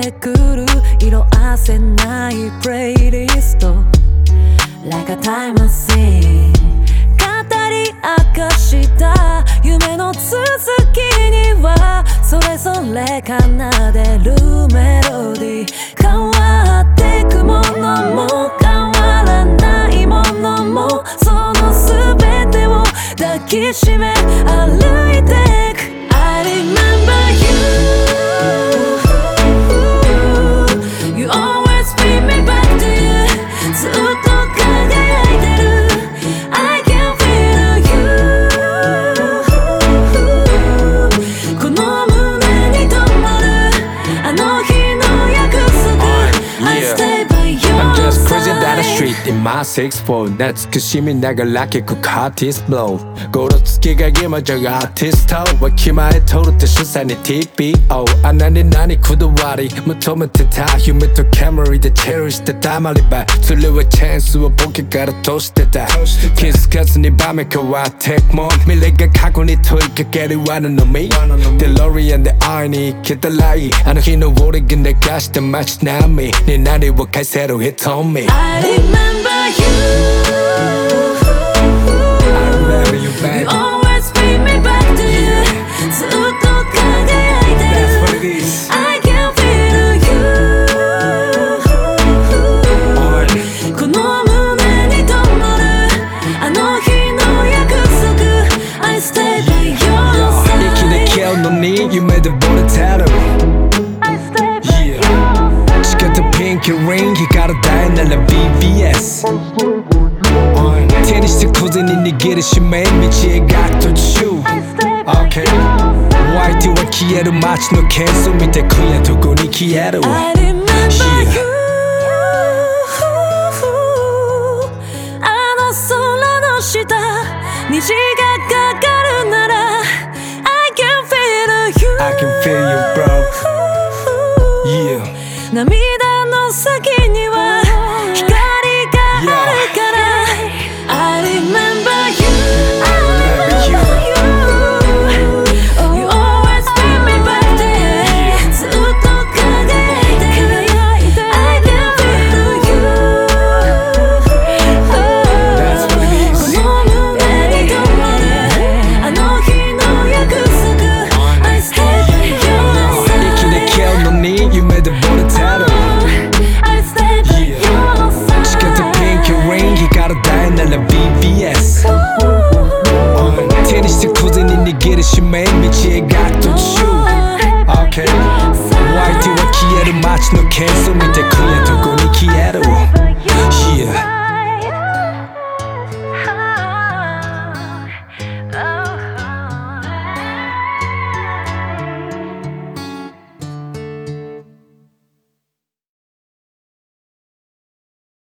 てくる色あせないプレイリスト Like a time machine 語り明かした。夢の続きにはそれぞれ奏でるメロディ変わってくものも変わらないものも。その全てを抱きしめ歩い in my 6-4懐かしみながら結構カーティスブローゴロつきが今じゃアーティストわきまえとるって主催に TPO あなに何こだわり求めてた夢とキャメリでチェリーしてたまり場それはチャンスをポケから通してた気づかずに場面変わってくもん。未来が過去に問いかける罠の実デロリアンで会いに行けたらいいあの日の俺が流した街並みに何を返せる人見 I remember 下とピンクリング光るダイナラ BBS 手にして小銭握りしめ道描く途中 Okay. 湧いては消える街の喧騒見て今夜どこに消える I remember Yeah. you. あの空の下虹がちの喧騒見て